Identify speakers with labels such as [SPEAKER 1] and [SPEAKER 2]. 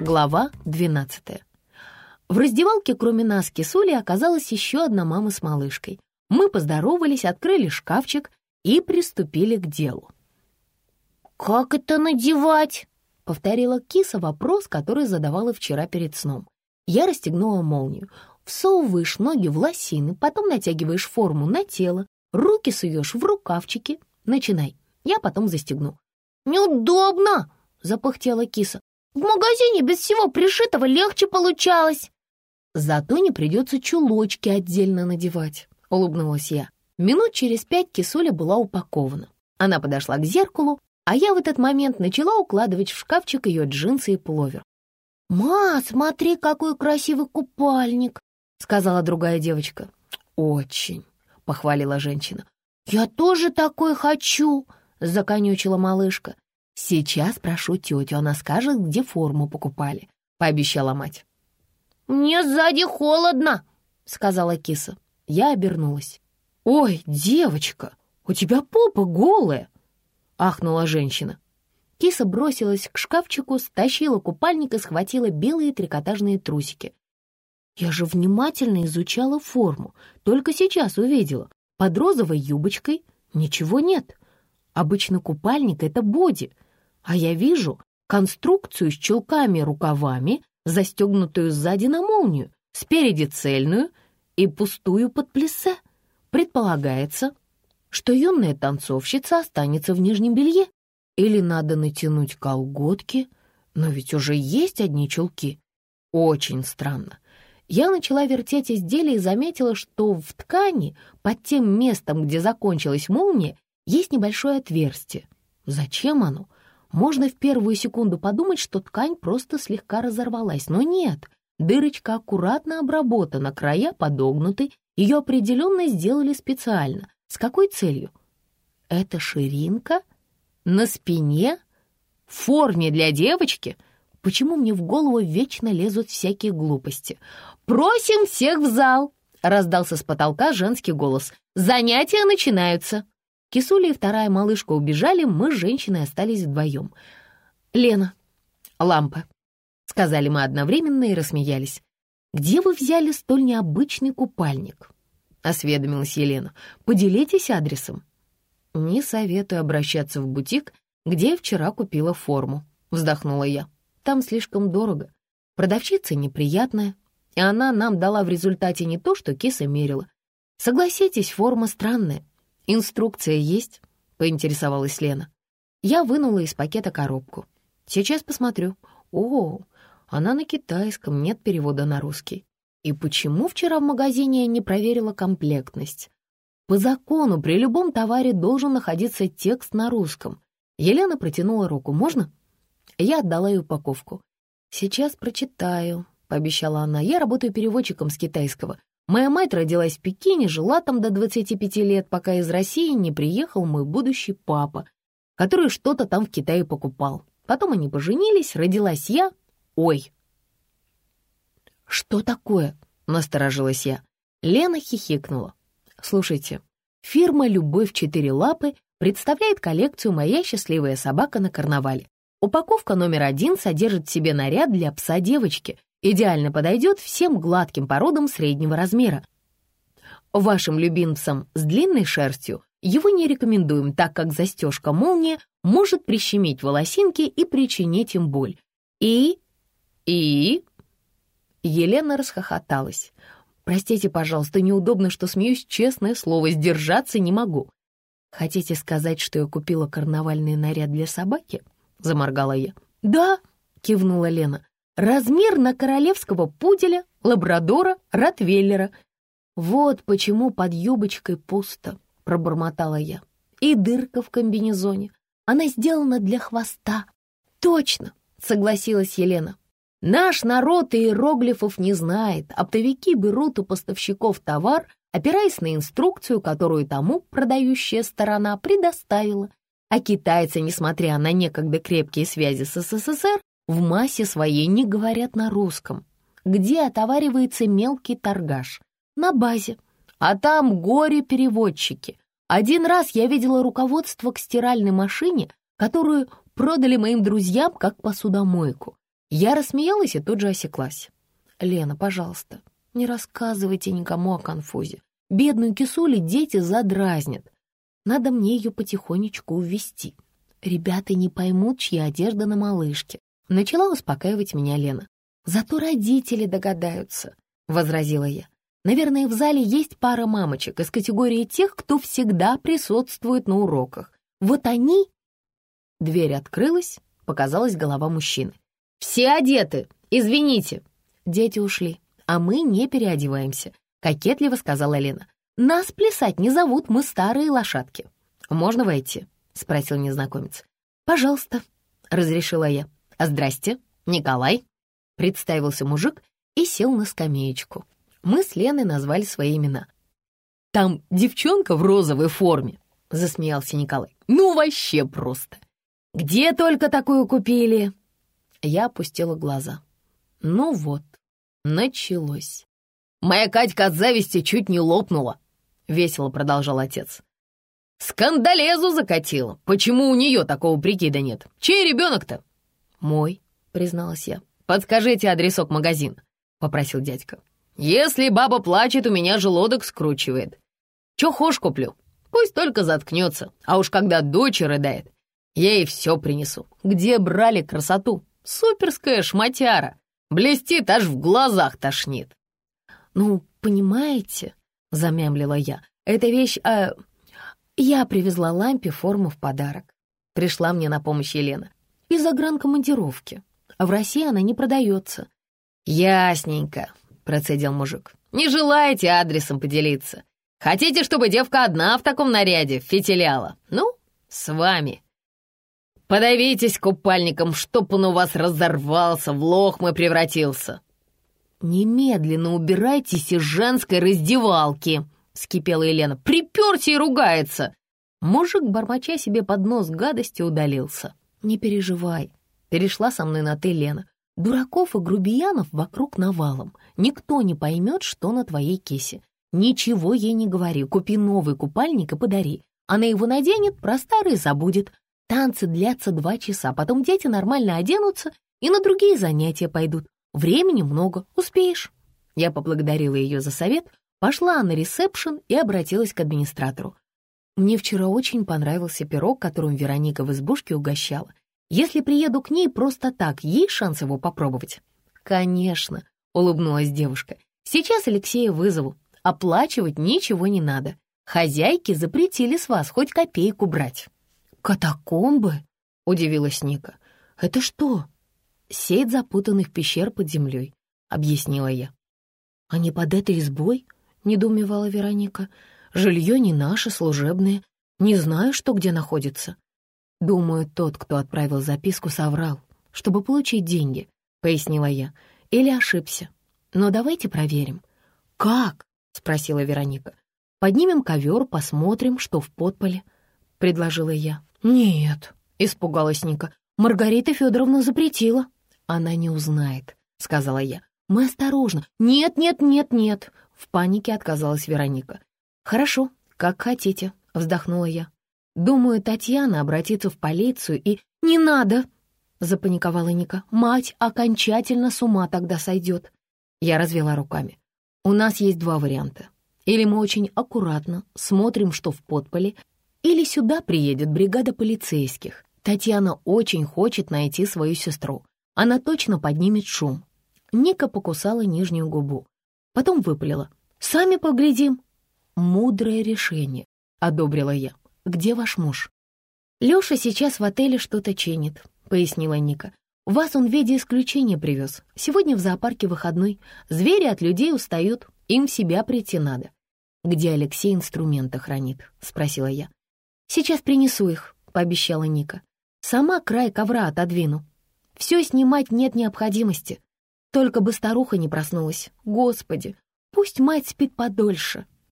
[SPEAKER 1] Глава 12 В раздевалке, кроме нас, кисули, оказалась еще одна мама с малышкой. Мы поздоровались, открыли шкафчик и приступили к делу.
[SPEAKER 2] «Как это надевать?»
[SPEAKER 1] — повторила киса вопрос, который задавала вчера перед сном. Я расстегнула молнию. Всовываешь ноги в лосины, потом натягиваешь форму на тело, руки суешь в рукавчики. Начинай, я потом застегну.
[SPEAKER 2] «Неудобно!» — запыхтела киса. «В магазине без всего пришитого легче получалось!»
[SPEAKER 1] «Зато не придется чулочки отдельно надевать», — улыбнулась я. Минут через пять кисуля была упакована. Она подошла к зеркалу, а я в этот момент начала укладывать в шкафчик ее джинсы и пуловер.
[SPEAKER 2] «Ма, смотри, какой красивый купальник!» — сказала другая девочка.
[SPEAKER 1] «Очень!» — похвалила женщина.
[SPEAKER 2] «Я тоже такой хочу!» — законючила малышка.
[SPEAKER 1] «Сейчас прошу тетю, она скажет, где форму покупали», — пообещала мать.
[SPEAKER 2] «Мне сзади холодно», — сказала киса.
[SPEAKER 1] Я обернулась. «Ой, девочка, у тебя попа голая!» — ахнула женщина. Киса бросилась к шкафчику, стащила купальник и схватила белые трикотажные трусики. Я же внимательно изучала форму, только сейчас увидела. Под розовой юбочкой ничего нет. Обычно купальник — это боди, а я вижу конструкцию с чулками-рукавами, застегнутую сзади на молнию, спереди цельную и пустую под плесе. Предполагается, что юная танцовщица останется в нижнем белье. Или надо натянуть колготки, но ведь уже есть одни чулки. Очень странно. Я начала вертеть изделие и заметила, что в ткани, под тем местом, где закончилась молния, есть небольшое отверстие. Зачем оно? Можно в первую секунду подумать, что ткань просто слегка разорвалась, но нет. Дырочка аккуратно обработана, края подогнуты, ее определенно сделали специально. С какой целью? Это ширинка? На спине? В форме для девочки? Почему мне в голову вечно лезут всякие глупости? «Просим всех в зал!» — раздался с потолка женский голос. «Занятия начинаются!» Кисуля и вторая малышка убежали, мы с женщиной остались вдвоем. «Лена, лампа», — сказали мы одновременно и рассмеялись. «Где вы взяли столь необычный купальник?» — осведомилась Елена. «Поделитесь адресом». «Не советую обращаться в бутик, где я вчера купила форму», — вздохнула я. «Там слишком дорого. Продавщица неприятная, и она нам дала в результате не то, что киса мерила. Согласитесь, форма странная, «Инструкция есть?» — поинтересовалась Лена. Я вынула из пакета коробку. «Сейчас посмотрю. О, она на китайском, нет перевода на русский. И почему вчера в магазине я не проверила комплектность? По закону при любом товаре должен находиться текст на русском. Елена протянула руку. «Можно?» Я отдала ей упаковку. «Сейчас прочитаю», — пообещала она. «Я работаю переводчиком с китайского. Моя мать родилась в Пекине, жила там до 25 лет, пока из России не приехал мой будущий папа, который что-то там в Китае покупал. Потом они поженились, родилась я. Ой! «Что такое?» — насторожилась я. Лена хихикнула. «Слушайте, фирма «Любовь четыре лапы» представляет коллекцию «Моя счастливая собака на карнавале». Упаковка номер один содержит в себе наряд для пса-девочки — идеально подойдет всем гладким породам среднего размера. Вашим любимцам с длинной шерстью его не рекомендуем, так как застежка молния может прищемить волосинки и причинить им боль. И... и... Елена расхохоталась. «Простите, пожалуйста, неудобно, что смеюсь, честное слово, сдержаться не могу». «Хотите сказать, что я купила карнавальный наряд для собаки?» — заморгала я. «Да», — кивнула Лена. Размер на королевского пуделя, лабрадора, ротвейлера. Вот почему под юбочкой пусто, пробормотала я. И дырка в комбинезоне. Она сделана для хвоста. Точно, согласилась Елена. Наш народ иероглифов не знает. Оптовики берут у поставщиков товар, опираясь на инструкцию, которую тому продающая сторона предоставила. А китайцы, несмотря на некогда крепкие связи с СССР, в массе своей не говорят на русском. Где отоваривается мелкий торгаш? На базе. А там горе-переводчики. Один раз я видела руководство к стиральной машине, которую продали моим друзьям как посудомойку. Я рассмеялась и тут же осеклась. «Лена, пожалуйста, не рассказывайте никому о конфузе. Бедную кисули дети задразнят. Надо мне ее потихонечку увести. Ребята не поймут, чья одежда на малышке. Начала успокаивать меня Лена. Зато родители догадаются, — возразила я. Наверное, в зале есть пара мамочек из категории тех, кто всегда присутствует на уроках. Вот они... Дверь открылась, показалась голова мужчины. «Все одеты! Извините!» Дети ушли, а мы не переодеваемся, кокетливо сказала Лена. «Нас плясать не зовут, мы старые лошадки». «Можно войти?» — спросил незнакомец. «Пожалуйста», — разрешила я. «А «Здрасте, Николай», — представился мужик и сел на скамеечку. Мы с Леной назвали свои имена. «Там девчонка в розовой форме», — засмеялся Николай. «Ну, вообще просто! Где только такую купили?» Я опустила глаза. Ну вот, началось. «Моя Катька от зависти чуть не лопнула», — весело продолжал отец. «Скандалезу закатила. Почему у нее такого прикида нет? Чей ребенок-то?» «Мой», — призналась я. «Подскажите адресок магазина», — попросил дядька. Если баба плачет, у меня желудок скручивает. Чё хошь куплю, пусть только заткнется, а уж когда дочь рыдает, я ей все принесу. Где брали красоту? Суперская шматяра. Блестит, аж в глазах тошнит. «Ну, понимаете», — замямлила я, — «эта вещь... А... Я привезла лампе форму в подарок. Пришла мне на помощь Елена. Из загранкомандировки. В России она не продается». «Ясненько», процедил мужик. «Не желаете адресом поделиться? Хотите, чтобы девка одна в таком наряде фитиляла? Ну, с вами. Подавитесь купальником, чтоб он у вас разорвался, в лохмы превратился». «Немедленно убирайтесь из женской раздевалки», — скипела Елена. «Приперся и ругается». Мужик, бормоча себе под нос гадости, удалился. «Не переживай», — перешла со мной на «ты», Лена. Дураков и грубиянов вокруг навалом. Никто не поймет, что на твоей кисе. Ничего ей не говори, купи новый купальник и подари. Она его наденет, про старый забудет. Танцы длятся два часа, потом дети нормально оденутся и на другие занятия пойдут. Времени много, успеешь. Я поблагодарила ее за совет, пошла на ресепшн и обратилась к администратору. Мне вчера очень понравился пирог, которым Вероника в избушке угощала. Если приеду к ней просто так, есть шанс его попробовать?» «Конечно», — улыбнулась девушка. «Сейчас Алексея вызову. Оплачивать ничего не надо. Хозяйки запретили с вас хоть копейку брать». «Катакомбы?» — удивилась Ника. «Это что?» «Сеть запутанных пещер под землей», — объяснила я. «А не под этой избой?» — недоумевала Вероника. «Жилье не наше, служебное. Не знаю, что где находится». «Думаю, тот, кто отправил записку, соврал, чтобы получить деньги», — пояснила я. «Или ошибся. Но давайте проверим». «Как?» — спросила Вероника. «Поднимем ковер, посмотрим, что в подполе», — предложила я. «Нет», — испугалась Ника. «Маргарита Федоровна запретила». «Она не узнает», — сказала я. «Мы осторожно». «Нет, нет, нет, нет», — в панике отказалась Вероника. «Хорошо, как хотите», — вздохнула я. Думаю, Татьяна обратится в полицию и... «Не надо!» — запаниковала Ника. «Мать окончательно с ума тогда сойдет». Я развела руками. «У нас есть два варианта. Или мы очень аккуратно смотрим, что в подполе, или сюда приедет бригада полицейских. Татьяна очень хочет найти свою сестру. Она точно поднимет шум». Ника покусала нижнюю губу. Потом выпалила. «Сами поглядим». «Мудрое решение», — одобрила я где ваш муж?» «Лёша сейчас в отеле что-то чинит», — пояснила Ника. «Вас он в виде исключения привез. Сегодня в зоопарке выходной. Звери от людей устают, им в себя прийти надо». «Где Алексей инструменты хранит?» — спросила я. «Сейчас принесу их», — пообещала Ника. «Сама край ковра отодвину. Все снимать нет необходимости. Только бы старуха не проснулась. Господи, пусть мать спит подольше».